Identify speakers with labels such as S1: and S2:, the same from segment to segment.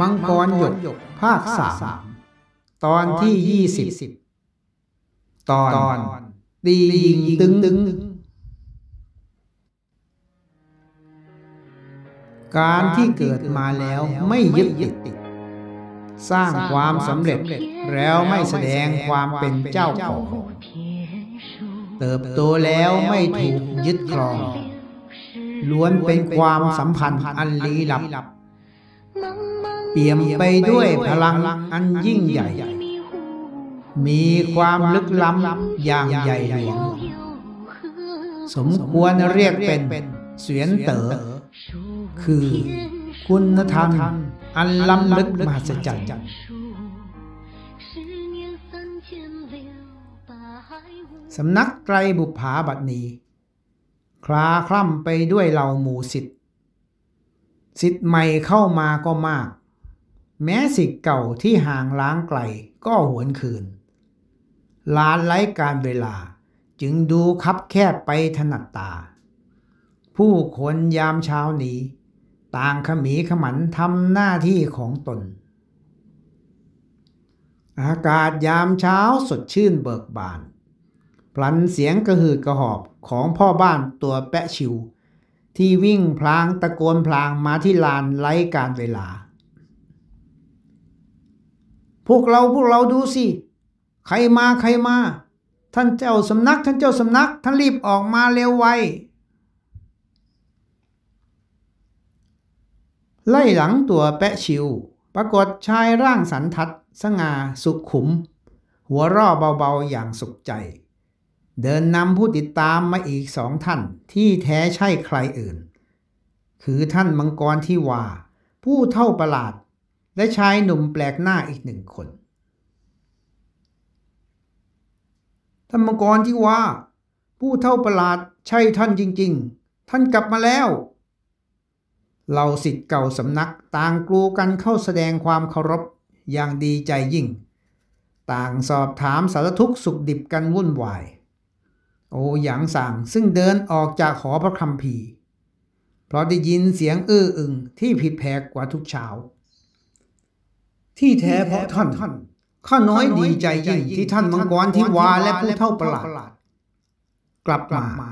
S1: มังกรหยกภาคสาม ตอนที่ยี่สิบตอนดียิงตึงตึงการที่เกิดมาแล้วไม่ยึดติด สร้างความสำเร็จแล้วไม่แสดงความเป็นเจ้าของเติบโตแล้วไม่ถูกยึดครองล้วนเป็นความสัมพันธ์อันลี้ลับ เปี่ยมไปด้วยพลังอันยิ่งใหญ่ มีความลึกล้ำอย่างใหญ่หลวงสมควรเรียกเป็นเสวียนเต๋อคือคุณธรรมอันล้ำลึกมหัศจรรย์สำนักไตรบุปผาบัดนี้ คลาคล่ำไปด้วยเหล่าหมู่สิทธิ์สิทธิ์ใหม่เข้ามาก็มาก แม้สิทธิ์เก่าที่ห่างล้างไกลก็หวนคืน ลานไร้การเวลา จึงดูคับแคบไปถนัดตา ผู้คนยามเช้านี้ ต่างขมีขมันทำหน้าที่ของตน อากาศยามเช้าสดชื่นเบิกบานพลันเสียงกระหืดกระหอบของพ่อบ้านตัวแปะชิว ที่วิ่งพลางตะโกนพลางมาที่ลานไร้การเวลา พวกเราพวกเราดูสิ ใครมาใครมา ท่านเจ้าสำนัก ท่านเจ้าสำนัก ท่านรีบออกมาเร็วไวไล่หลังตัวแปะชิว ปรากฏชายร่างสันทัด สง่าสุขุม หัวร่อเบาๆอย่างสุขใจ เดินนำผู้ติดตามมาอีกสองท่านที่แท้ใช่ใครอื่น คือท่านมังกรที่ว่า ผู้เท่าประหลาด และชายหนุ่มแปลกหน้าอีกหนึ่งคน ท่านมังกรที่ว่า ผู้เท่าประหลาดใช่ท่านจริง ๆ ท่านกลับมาแล้วเราสิทธิ์เก่าสำนักต่างกลูกันเข้าแสดงความเคารพอย่างดีใจยิ่ง ต่างสอบถามสารทุกข์สุขดิบกันวุ่นวาย โอหยางสั่งซึ่งเดินออกจากหอพระคัมภีร์เพราะได้ยินเสียงอื้ออึงที่ผิดแผกกว่าทุกเช้า ที่แท้เพราะท่าน ข้าน้อยดีใจยิ่งที่ท่านมังกรที่วาและผู้เท่าประหลาดกลับมา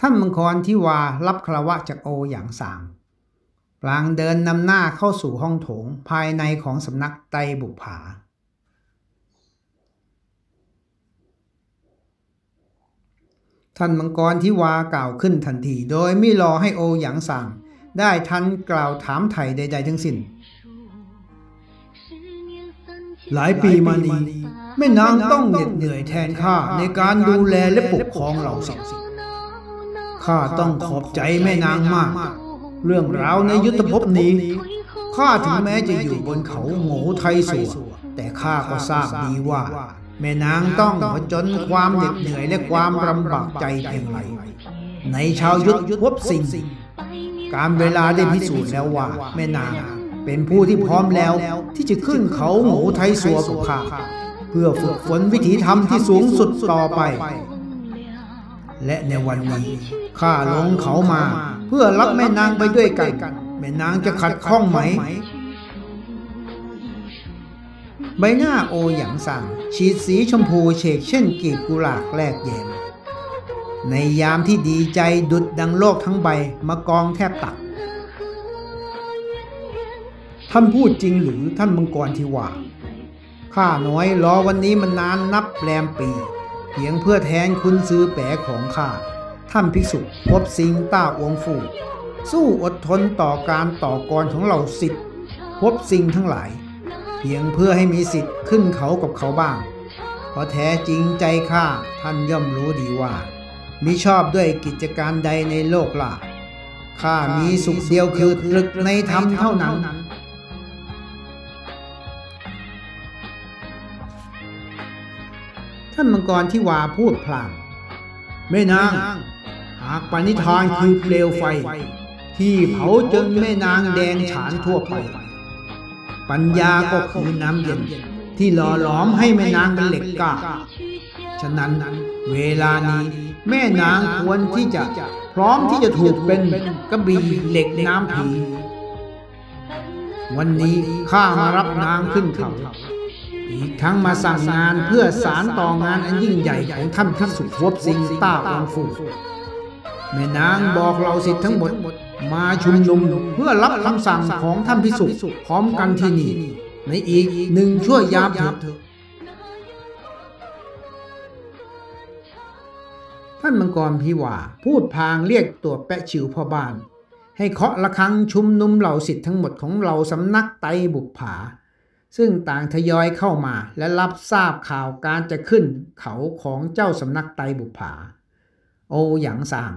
S1: ท่านมังกรที่วารับคารวะจากโออย่างสางพลางเดินนำหน้าเข้าสู่ห้องโถงภายในของสำนักไตรบุปผาท่านมังกรที่วากล่าวขึ้นทันที โดยไม่รอให้โอหยางสั่งได้ทันกล่าวถามไถ่ใด ๆ ทั้งสิ้น หลายปีมานี้แม่นางต้องเหน็ดเหนื่อยแทนข้าในการดูแลและปกครองเราสิข้าต้องขอบใจแม่นางมาก เรื่องราวในยุทธภพนี้ข้าถึงแม้จะอยู่บนเขาโง่ไทยสัวแต่ข้าก็ทราบดีว่า แม่นางต้องผจญความเหน็ดเหนื่อยและความลำบากใจเพียงไรในชาวยุทธภพสิ่ง การเวลาได้พิสูจน์แล้วว่าแม่นาง เป็นผู้ที่พร้อมแล้วที่จะขึ้นเขาโง่ไทยสัวกับข้าเพื่อฝึกฝนวิถีธรรมที่สูงสุดต่อไป และในวันนี้ข้าลงเขามา เพื่อรับแม่นางไปด้วยกัน แม่นางจะขัดข้องไหม ใบหน้าโอหยางสั่งฉีดสีชมพูเฉกเช่นกีบกุหลาบแรกแยมในยามที่ดีใจดุดดังโลกทั้งใบมากองแทบตัก ท่านพูดจริงหรือท่านมังกรที่ว่าข้าน้อยรอวันนี้มันนานนับแรมปีเพียงเพื่อแทนคุณซื้อแปะของข้าท่านภิกษุพบสิงต้าอวงฟูสู้อดทนต่อการต่อกรของเราสิทธิ์พบสิ่งทั้งหลาย เพียงเพื่อให้มีสิทธิ์ขึ้นเขากับเขาบ้าง เพราะแท้จริงใจข้าท่านย่อมรู้ดีว่า มิชอบด้วยกิจการใดในโลกล่ะข้ามีสุขเดียวคือตรึกในธรรมเท่านั้นานมังกรที่วาพูดพลางแม่นาง หากปณิธานคือเปลวไฟ ที่เผาจนแม่นางแดงฉานทั่วไป ปัญญาก็คือน้ำเย็นที่หล่อหลอมให้แม่นางเป็นเหล็กกล้าฉะนั้นเวลานี้แม่นางควรที่จะพร้อมที่จะถูกเป็นกระบี่เหล็กน้ำผีวันนี้ข้ามารับนางขึ้นเขา อีกทั้งมาสั่งงานเพื่อสารต่องานอันยิ่งใหญ่ของท่านพิสุทวบสิงต้าองฟูแม่นางบอกเราสิทธิ์ทั้งหมด มาชุมนุมเพื่อรับคำสั่งของท่านพิสุพร้อมกันที่นี่ ในอีกหนึ่งชั่วยามเถิดท่านมังกรพิว่าพูดพางเรียกตัวแปะชิวพ่อบ้าน ให้เคาะระฆังชุมนุมเหล่าสิทธิ์ทั้งหมดของเราสำนักไตบุปผา ซึ่งต่างทยอยเข้ามาและรับทราบข่าวการจะขึ้นเขาของเจ้าสำนักไตบุปผา โอหยางสาง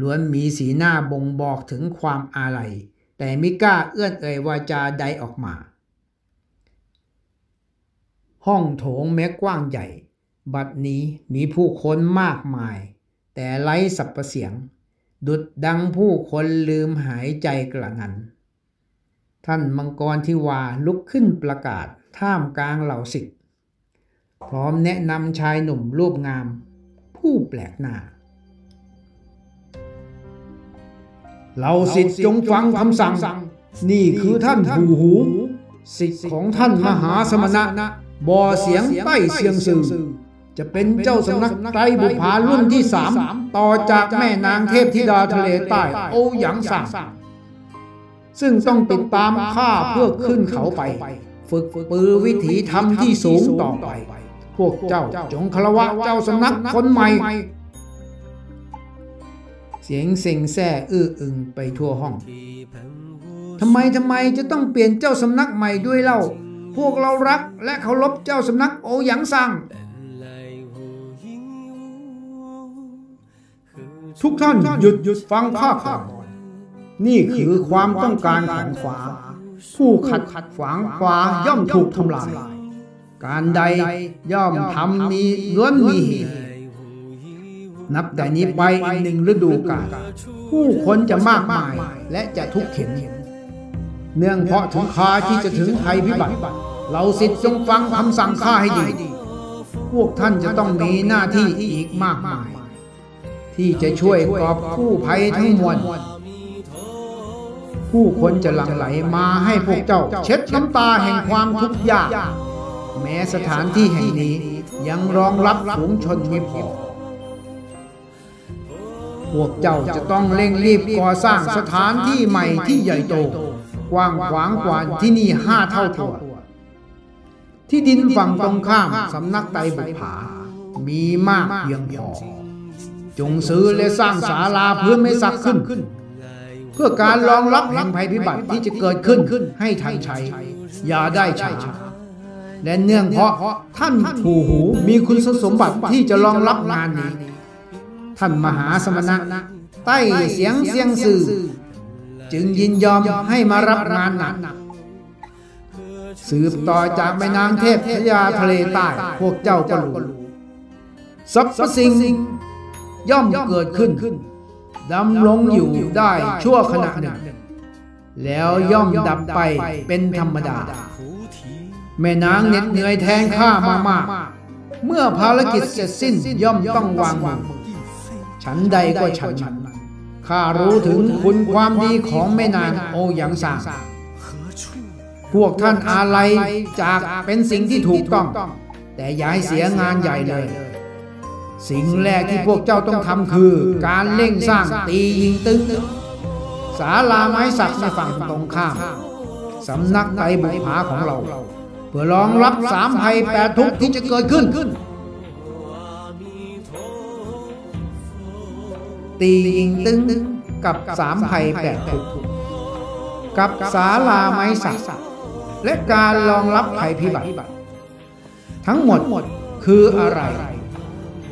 S1: ล้วนมีสีหน้าบ่งบอกถึงความอาลัย แต่ไม่กล้าเอื้อนเอ่ยวาจาใดออกมา ห้องโถงแม้กว้างใหญ่ บัดนี้มีผู้คนมากมาย แต่ไร้สับประเสียง ดุดดังผู้คนลืมหายใจกระนั้น ท่านมังกรทิวาลุกขึ้นประกาศท่ามกลางเหล่าสิทธิ์พร้อมแนะนำชายหนุ่มรูปงาม ผู้แปลกหน้าเราสิทธิ์จงฟังคำสั่ง นี่คือท่านผู้หู สิทธิ์ของท่านมหาสมณะบ่อเสียงใต้เสียงสื่อจะเป็นเจ้าสำนักไตรบุภารุ่นที่สามต่อจากแม่นางเทพธิดาทะเลใต้โอหยางสั่ง ซึ่งต้องติดตามข้าเพื่อขึ้นเขาไป ฝึกปือวิถีธรรมที่สูงต่อไป พวกเจ้าจงคารวะเจ้าสำนักคนใหม่ เสียงเซ็งแซ่อื้ออึงไปทั่วห้องทำไมทำไมจะต้องเปลี่ยนเจ้าสำนักใหม่ด้วยเล่า พวกเรารักและเคารพเจ้าสำนักโอหยางซังทุกท่านหยุดหยุดฟังข้าก่อ นี่คือความต้องการของขวาผู้ขัดขัดขวางขวาย่อมถูกทำลาย การใดย่อมทำมีล้วนมีเหตุนับแต่นี้ไปอีกหนึ่งฤดูกาลผู้คนจะมากมายและจะทุกข์เข็น เนื่องเพราะถึงคาที่จะถึงภัยพิบัติ เราสิทธิ์จงฟังคำสั่งข้าให้ดี พวกท่านจะต้องมีหน้าที่อีกมากมาย ที่จะช่วยกอบกู้ภัยทั้งมวล ผู้คนจะหลั่งไหลมาให้พวกเจ้า เช็ดน้ำตาแห่งความทุกข์ยาก แม้สถานที่แห่งนี้ยังรองรับฝูงชนไม่พอพวกเจ้าจะต้องเร่งรีบก่อสร้างสถานที่ใหม่ที่ใหญ่โต กว้างขวางกว่าที่นี่ห้าเท่าตัว ที่ดินฝั่งตรงข้ามสำนักไตบุผา มีมากเพียงพอ จงซื้อและสร้างศาลาเพื้นไม้สักขึ้น เพื่อการรองรับแห่งภัยพิบัติที่จะเกิดขึ้นให้ทันใช้อย่าได้ช้าและเนื่องเพราะท่านผู้หูมีคุณสมบัติที่จะรองรับงานนี้ ท่านมหาสมณะใต้เสียงเสียงสื่อ จึงยินยอมให้มารับงานหนักสืบต่อจากแม่นางเทพพยาทะเลใต้พวกเจ้าก็รู้สรรพสิ่งย่อมเกิดขึ้น ดำรงอยู่ได้ชั่วขณะหนึ่ง แล้วย่อมดับไปเป็นธรรมดา แม่นางเหน็ดเหนื่อยแทนข้ามามากเมื่อภารกิจเสร็จสิ้นย่อมต้องวางมือฉันใดก็ฉันนั้นข้ารู้ถึงคุณความดีของแม่นางโอหยางซางพวกท่านอาลัยจากเป็นสิ่งที่ถูกต้อง แต่อย่าให้เสียงานใหญ่เลย สิ่งแรกที่พวกเจ้าต้องทำคือ การเร่งสร้างตียิงตึงศาลาไม้สักในฝั่งตรงข้ามสำนักไตรบุภาของเรา เพื่อรองรับสามภัยแปดทุกข์ที่จะเกิดขึ้น ตียิงตึงกับสามภัยแปดทุกข์กับศาลาไม้สักและการรองรับภัยพิบัติ ทั้งหมดคืออะไร